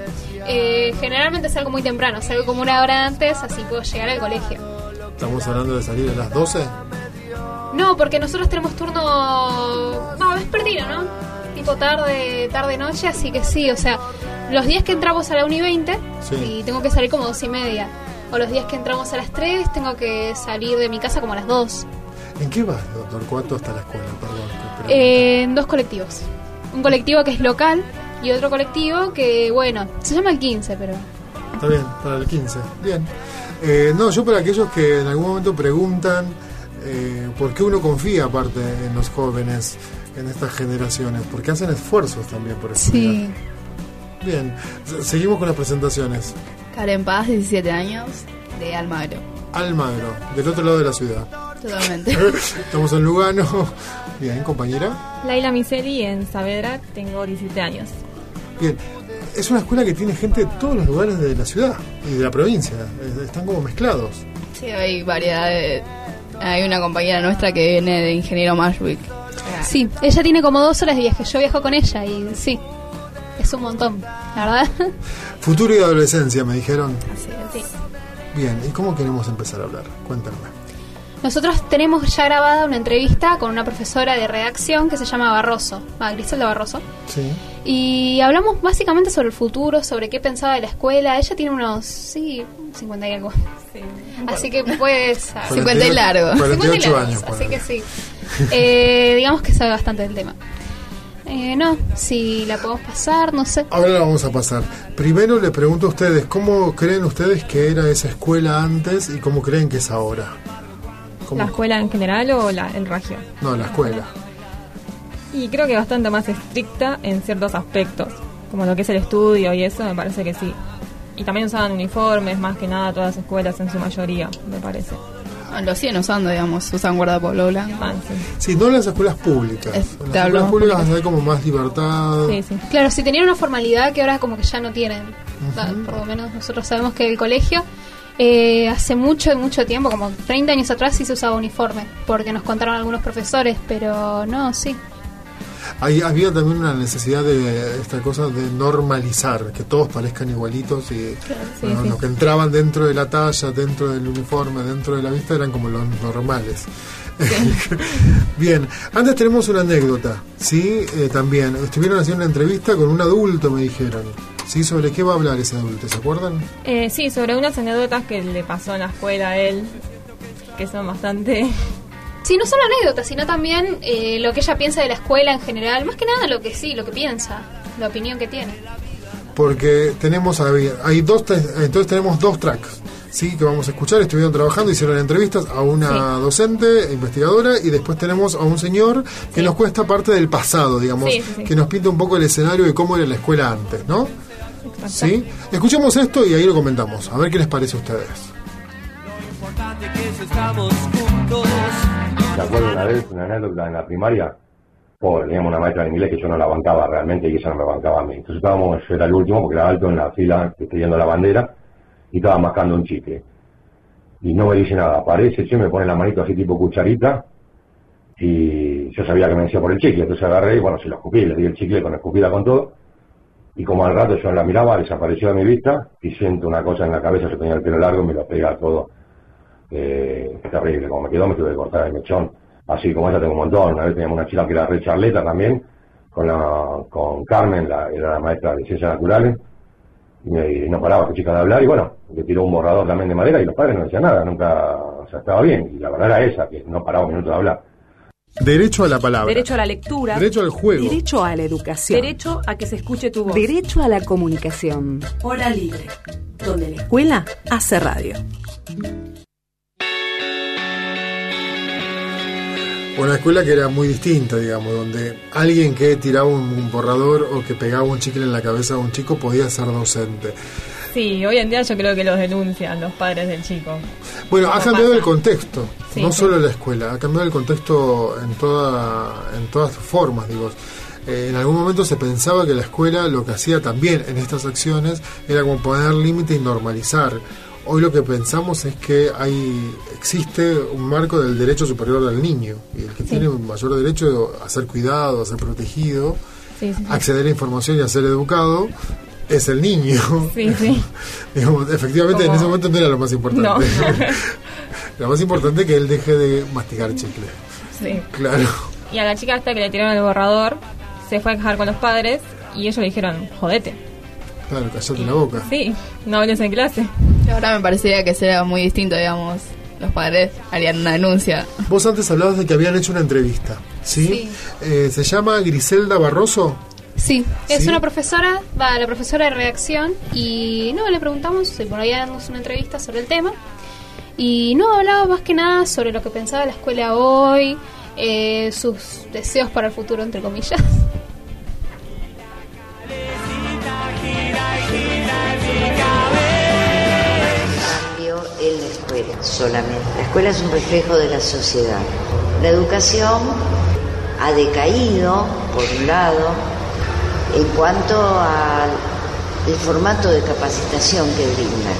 eh, generalmente salgo muy temprano, salgo como una hora antes, así puedo llegar al colegio. ¿Estamos hablando de salir a las 12? No, porque nosotros tenemos turno. No, vespertino, ¿no? Tipo tarde, tarde, noche, así que sí, o sea, los días que entramos a la Uni 20 Sí. y tengo que salir como dos y media. O los días que entramos a las 3, tengo que salir de mi casa como a las 2. ¿En qué vas, doctor Cuato, hasta la escuela? Perdón. Eh, en dos colectivos. Un colectivo que es local y otro colectivo que, bueno, se llama el 15, pero... Está bien, para el 15. Bien. Eh, no, yo para aquellos que en algún momento preguntan eh, por qué uno confía aparte en los jóvenes, en estas generaciones, porque hacen esfuerzos también por estudiar. Sí. Bien, se- seguimos con las presentaciones. Karen Paz, 17 años, de Almagro. Almagro, del otro lado de la ciudad. Totalmente. Estamos en Lugano. Bien, compañera. Laila Miseli en Saavedra, tengo 17 años. Bien, es una escuela que tiene gente de todos los lugares de la ciudad y de la provincia. Están como mezclados. Sí, hay variedad de... Hay una compañera nuestra que viene de Ingeniero Mashwick. Sí, ella tiene como dos horas de viaje. Yo viajo con ella y sí, es un montón, la verdad. Futuro y adolescencia, me dijeron. Sí. Bien, ¿y cómo queremos empezar a hablar? Cuéntame. Nosotros tenemos ya grabada una entrevista con una profesora de redacción que se llama Barroso, ah, Griselda Barroso. Sí. Y hablamos básicamente sobre el futuro, sobre qué pensaba de la escuela. Ella tiene unos, sí, 50 y algo. Así que pues... 50 y largo. 48 50 y largos, años, Así que sí. Eh, digamos que sabe bastante del tema. Eh, no, si la podemos pasar, no sé. Ahora la vamos a pasar. Primero le pregunto a ustedes, ¿cómo creen ustedes que era esa escuela antes y cómo creen que es ahora? ¿Cómo? ¿La escuela en general o la, el regio? No, la escuela. Y creo que bastante más estricta en ciertos aspectos, como lo que es el estudio y eso, me parece que sí. Y también usaban uniformes, más que nada todas las escuelas en su mayoría, me parece. Ah, Lo siguen usando, digamos, usan guardapolvo blanco. Ah, Sí, no en las escuelas públicas. Es- en las escuelas públicas hay como más libertad. Claro, si tenían una formalidad que ahora como que ya no tienen. Va, Por lo menos nosotros sabemos que el colegio eh, hace mucho, mucho tiempo, como 30 años atrás, sí se usaba uniforme, porque nos contaron algunos profesores, pero no, sí. Hay- había también una necesidad de esta cosa de normalizar, que todos parezcan igualitos y sí, bueno, sí. los que entraban dentro de la talla, dentro del uniforme, dentro de la vista eran como los normales. Bien, antes tenemos una anécdota, ¿sí? Eh, también, estuvieron haciendo una entrevista con un adulto, me dijeron. ¿Sí? ¿Sobre qué va a hablar ese adulto? ¿Se acuerdan? Eh, sí, sobre unas anécdotas que le pasó en la escuela a él, que son bastante... Sí, no solo anécdotas, sino también eh, lo que ella piensa de la escuela en general, más que nada lo que sí, lo que piensa, la opinión que tiene. porque tenemos hay, hay dos te- entonces tenemos dos tracks sí que vamos a escuchar. Estuvieron trabajando hicieron entrevistas a una Sí. docente investigadora y después tenemos a un señor que nos cuesta parte del pasado digamos Sí, sí, sí. que nos pinta un poco el escenario de cómo era la escuela antes no sí escuchemos esto y ahí lo comentamos. A ver qué les parece a ustedes Me acuerdo una vez, una anécdota en la primaria, pobre, teníamos una maestra de inglés que yo no la bancaba realmente y ella no me bancaba a mí. Entonces estábamos, era el último porque era alto en la fila, pidiendo la bandera, y estaba mascando un chicle. Y no me dice nada, aparece, che, me pone la manito así tipo cucharita, y yo sabía que me decía por el chicle, entonces agarré y bueno, se lo escupí, le di el chicle con escupida con todo, y como al rato yo la miraba, desapareció de mi vista, y siento una cosa en la cabeza, yo tenía el pelo largo y me lo pega todo eh, terrible, como me quedó me tuve que cortar el mechón, así como ella tengo un montón, una vez teníamos una chica que era re charleta también, con la, con Carmen, la, era la maestra de ciencias naturales, y, me- y no paraba esta chica de hablar, y bueno, le tiró un borrador también de madera y los padres no decían nada, nunca, o sea, estaba bien, y la verdad era esa, que no paraba un minuto de hablar. derecho a la palabra Derecho a la lectura. Derecho al juego. Derecho a la educación. Derecho a que se escuche tu voz. Derecho a la comunicación. Hora libre. Donde la escuela hace radio. Una escuela que era muy distinta, digamos, donde alguien que tiraba un, un borrador o que pegaba un chicle en la cabeza de un chico podía ser docente. Sí, hoy en día yo creo que los denuncian los padres del chico. Bueno, ha cambiado pasa. el contexto, Sí, no sí. solo la escuela, ha cambiado el contexto en toda en todas formas, digo. Eh, en algún momento se pensaba que la escuela lo que hacía también en estas acciones era como poner límite y normalizar. Hoy lo que pensamos es que hay existe un marco del derecho superior del niño y el que tiene un mayor derecho a ser cuidado, a ser protegido, Sí, acceder a información y a ser educado es el niño. Sí, sí. Digamos, efectivamente, en ese momento no era lo más importante. No. lo más importante es que él deje de masticar chicle. Sí. Claro. Y a la chica hasta que le tiraron el borrador, se fue a quejar con los padres y ellos le dijeron, jodete. Claro, callate la boca. Sí, no hables en clase. Ahora me parecería que sería muy distinto, digamos. Los padres harían una denuncia. Vos antes hablabas de que habían hecho una entrevista, ¿sí? Sí. Eh, ¿Se llama Griselda Barroso? Sí, es ¿Sí? una profesora, va, la profesora de redacción, y no, le preguntamos, si por ahí damos una entrevista sobre el tema, y no, hablaba más que nada sobre lo que pensaba la escuela hoy, eh, sus deseos para el futuro, entre comillas. Solamente. La escuela es un reflejo de la sociedad. La educación ha decaído, por un lado, en cuanto al formato de capacitación que brinda.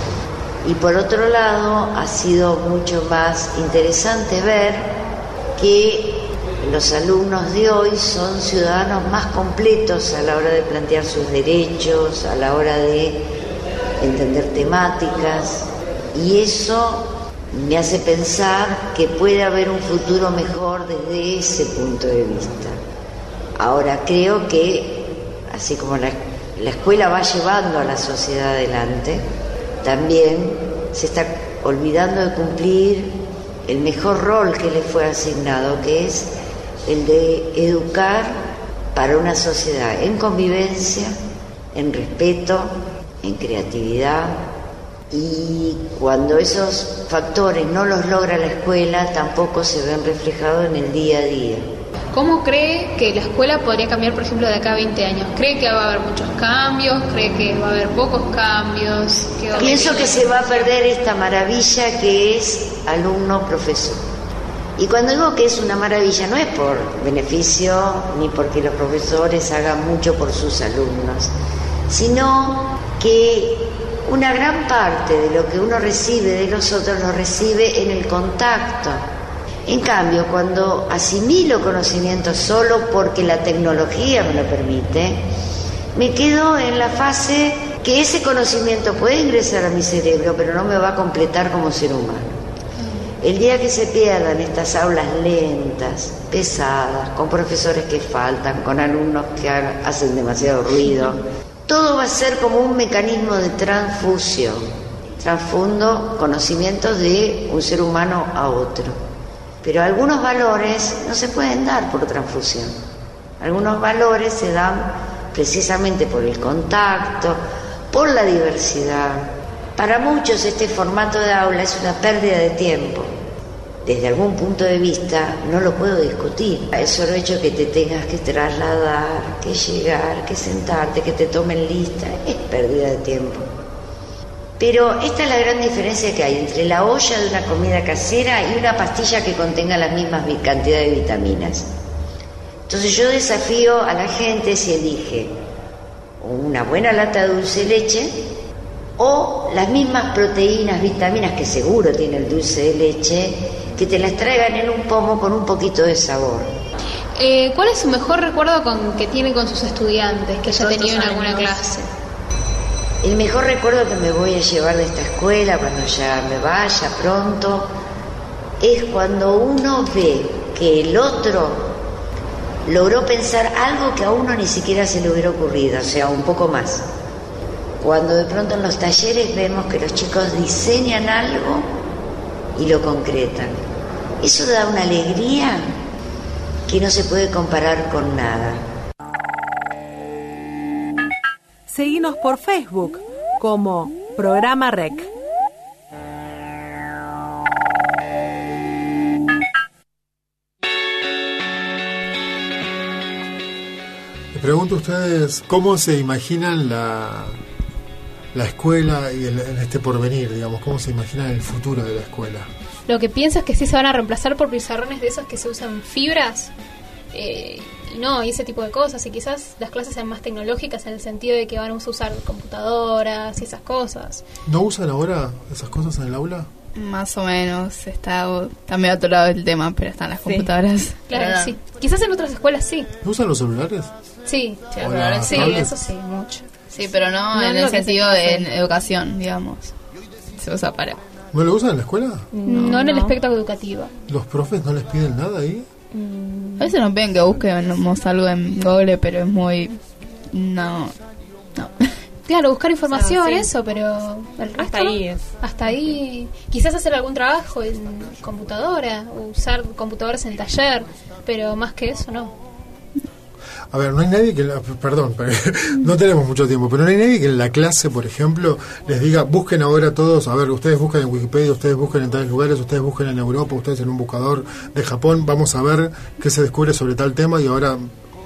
Y por otro lado, ha sido mucho más interesante ver que los alumnos de hoy son ciudadanos más completos a la hora de plantear sus derechos, a la hora de entender temáticas y eso me hace pensar que puede haber un futuro mejor desde ese punto de vista. Ahora creo que así como la, la escuela va llevando a la sociedad adelante, también se está olvidando de cumplir el mejor rol que le fue asignado, que es el de educar para una sociedad en convivencia, en respeto, en creatividad. Y cuando esos factores no los logra la escuela, tampoco se ven reflejados en el día a día. ¿Cómo cree que la escuela podría cambiar, por ejemplo, de acá a 20 años? ¿Cree que va a haber muchos cambios? ¿Cree que va a haber pocos cambios? ¿Qué va a Pienso que se va a perder esta maravilla que es alumno-profesor. Y cuando digo que es una maravilla, no es por beneficio ni porque los profesores hagan mucho por sus alumnos, sino que una gran parte de lo que uno recibe de los otros lo recibe en el contacto. En cambio, cuando asimilo conocimiento solo porque la tecnología me lo permite, me quedo en la fase que ese conocimiento puede ingresar a mi cerebro, pero no me va a completar como ser humano. El día que se pierdan estas aulas lentas, pesadas, con profesores que faltan, con alumnos que ha- hacen demasiado ruido, todo va a ser como un mecanismo de transfusión. Transfundo conocimientos de un ser humano a otro. Pero algunos valores no se pueden dar por transfusión. Algunos valores se dan precisamente por el contacto, por la diversidad. Para muchos este formato de aula es una pérdida de tiempo. Desde algún punto de vista no lo puedo discutir. Es solo hecho que te tengas que trasladar, que llegar, que sentarte, que te tomen lista. Es pérdida de tiempo. Pero esta es la gran diferencia que hay entre la olla de una comida casera y una pastilla que contenga las mismas cantidad de vitaminas. Entonces yo desafío a la gente si elige una buena lata de dulce de leche o las mismas proteínas, vitaminas que seguro tiene el dulce de leche, que te las traigan en un pomo con un poquito de sabor. Eh, ¿Cuál es su mejor recuerdo con, que tiene con sus estudiantes que haya tenido en alguna años. clase? El mejor recuerdo que me voy a llevar de esta escuela cuando ya me vaya pronto es cuando uno ve que el otro logró pensar algo que a uno ni siquiera se le hubiera ocurrido, o sea, un poco más. Cuando de pronto en los talleres vemos que los chicos diseñan algo y lo concretan. Eso da una alegría que no se puede comparar con nada. Seguinos por Facebook como Programa Rec. Les pregunto a ustedes cómo se imaginan la, la escuela y el, en este porvenir, digamos, cómo se imaginan el futuro de la escuela. Lo que pienso es que sí se van a reemplazar por pizarrones de esos que se usan fibras eh, y no, y ese tipo de cosas. Y quizás las clases sean más tecnológicas en el sentido de que van a usar computadoras y esas cosas. ¿No usan ahora esas cosas en el aula? Más o menos, está también atorado el tema, pero están las computadoras. Claro, sí. Quizás en otras escuelas sí. ¿No usan los celulares? Sí, Sí, sí, tablets. eso sí, mucho. Sí, pero no, No en el sentido de en educación, digamos. Se usa para. ¿No lo usan en la escuela? No, en el aspecto educativo. ¿Los profes no les piden nada ahí? A veces nos piden que busquemos algo en Google, pero es muy. No. No. Claro, buscar información, Ah, sí. eso, pero el resto Hasta ahí es. Hasta ahí. Quizás hacer algún trabajo en computadora, o usar computadoras en taller, pero más que eso no. A ver, no hay nadie que, la- perdón, pero no tenemos mucho tiempo, pero no hay nadie que en la clase, por ejemplo, les diga, busquen ahora todos, a ver, ustedes buscan en Wikipedia, ustedes busquen en tales lugares, ustedes busquen en Europa, ustedes en un buscador de Japón, vamos a ver qué se descubre sobre tal tema y ahora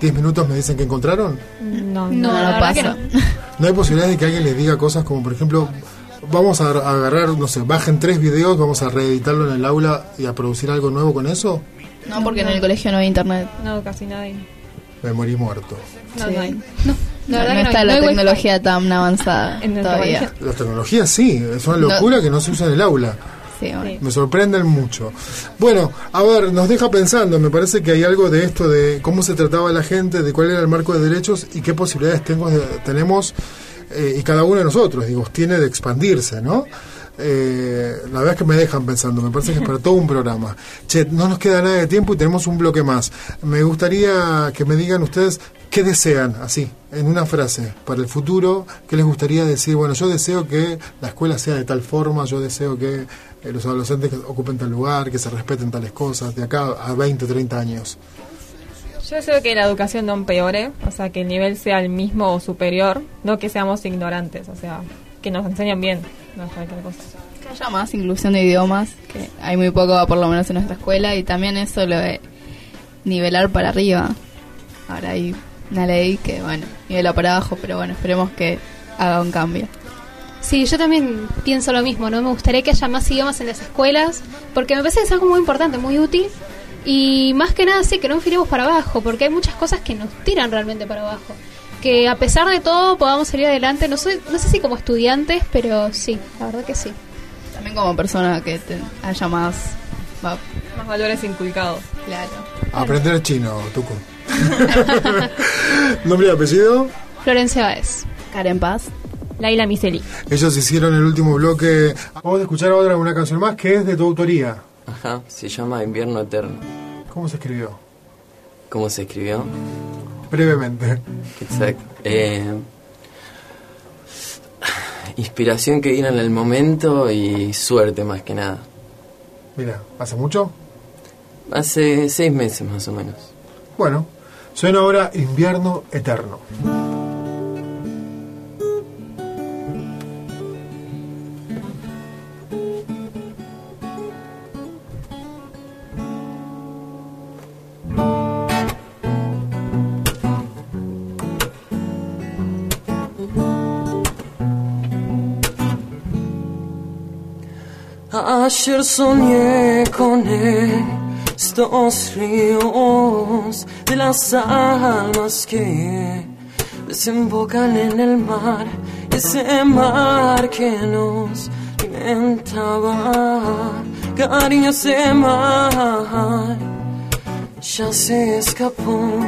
10 minutos me dicen que encontraron. No, No, no pasa. No hay posibilidad de que alguien les diga cosas como, por ejemplo, vamos a a agarrar, no sé, bajen tres videos, vamos a reeditarlo en el aula y a producir algo nuevo con eso. No, porque en el colegio no hay internet. No, casi nadie. Me morí muerto. No, Sí. no hay. No, verdad no que no está la tecnología tan avanzada todavía. La tecnología sí, es una No. locura que no se usa en el aula. Sí. Me sorprenden mucho. Bueno, a ver, nos deja pensando, me parece que hay algo de esto de cómo se trataba la gente, de cuál era el marco de derechos y qué posibilidades tengo de- tenemos eh, y cada uno de nosotros, digo, tiene de expandirse, ¿no? Eh, la verdad es que me dejan pensando, me parece que es para todo un programa. Che, no nos queda nada de tiempo y tenemos un bloque más. Me gustaría que me digan ustedes qué desean, así, en una frase, para el futuro, qué les gustaría decir. Bueno, yo deseo que la escuela sea de tal forma, yo deseo que eh, los adolescentes ocupen tal lugar, que se respeten tales cosas, de acá a 20, 30 años. Yo deseo que la educación no empeore, o sea, que el nivel sea el mismo o superior, no que seamos ignorantes, o sea, que nos enseñen bien, no cualquier cosa. Que haya más inclusión de idiomas, que hay muy poco, por lo menos en nuestra escuela, y también eso lo de nivelar para arriba. Ahora hay una ley que, bueno, nivela para abajo, pero bueno, esperemos que haga un cambio. Sí, yo también pienso lo mismo, ¿no? Me gustaría que haya más idiomas en las escuelas, porque me parece que es algo muy importante, muy útil, y más que nada sí, que no enfilemos para abajo, porque hay muchas cosas que nos tiran realmente para abajo. Que a pesar de todo podamos salir adelante, no sé, no sé si como estudiantes, pero sí, la verdad que sí. También como persona que te- haya más... va- Más valores inculcados. Claro. Aprender chino, Tuco. Nombre y apellido. Florencia Baez. Karen Paz. Laila Miseli. Ellos hicieron el último bloque. Vamos a escuchar ahora una canción más que es de tu autoría. Ajá, se llama Invierno Eterno. ¿Cómo se escribió? ¿Cómo se escribió? Brevemente. Exacto. Eh, inspiración que viene en el momento y suerte más que nada. Mira, ¿hace mucho? Hace seis meses más o menos. Bueno, suena ahora Invierno Eterno. Ayer soñé con estos ríos de las almas que desembocan en el mar, ese mar que nos alimentaba, cariño ese mar ya se escapó.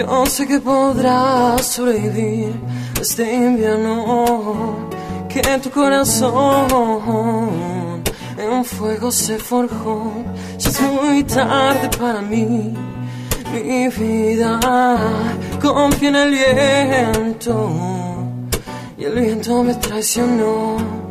Yo sé que podrás sobrevivir este invierno, que tu corazón en fuego se forjó. Ya es muy tarde para mí, mi vida. Confía en el viento y el viento me traicionó.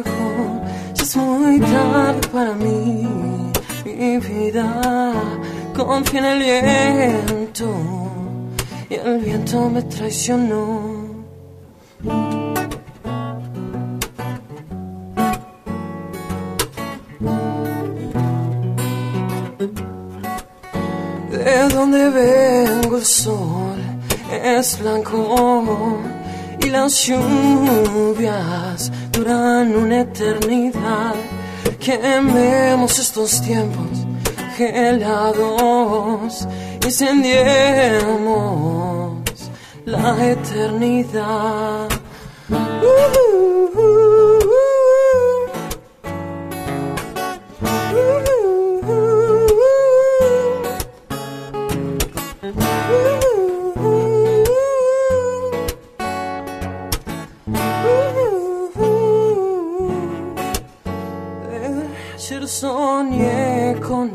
Es muy tarde para mí, mi vida. Confía en el viento y el viento me traicionó. De donde vengo el sol es blanco las lluvias duran una eternidad. Quememos estos tiempos helados, incendiemos la eternidad. Ayer soñé con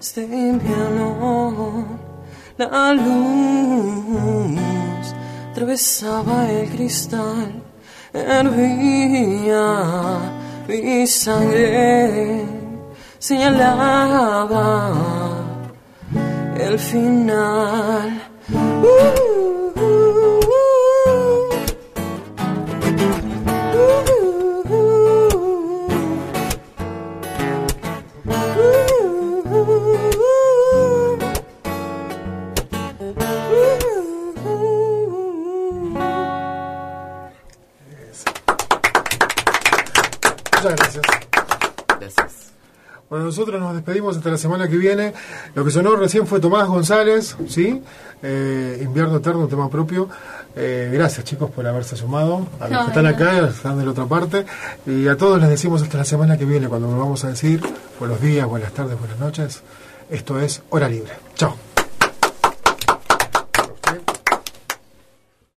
este invierno, la luz atravesaba el cristal, hervía mi sangre, señalaba el final. Muchas nosotros nos despedimos hasta la semana que viene. Lo que sonó recién fue Tomás González, ¿sí? Eh, Invierno Eterno, tema propio. Eh, gracias, chicos, por haberse sumado. A los que están acá, a los que están de la otra parte. Y a todos les decimos hasta la semana que viene, cuando nos vamos a decir buenos días, buenas tardes, buenas noches. Esto es Hora Libre. Chao.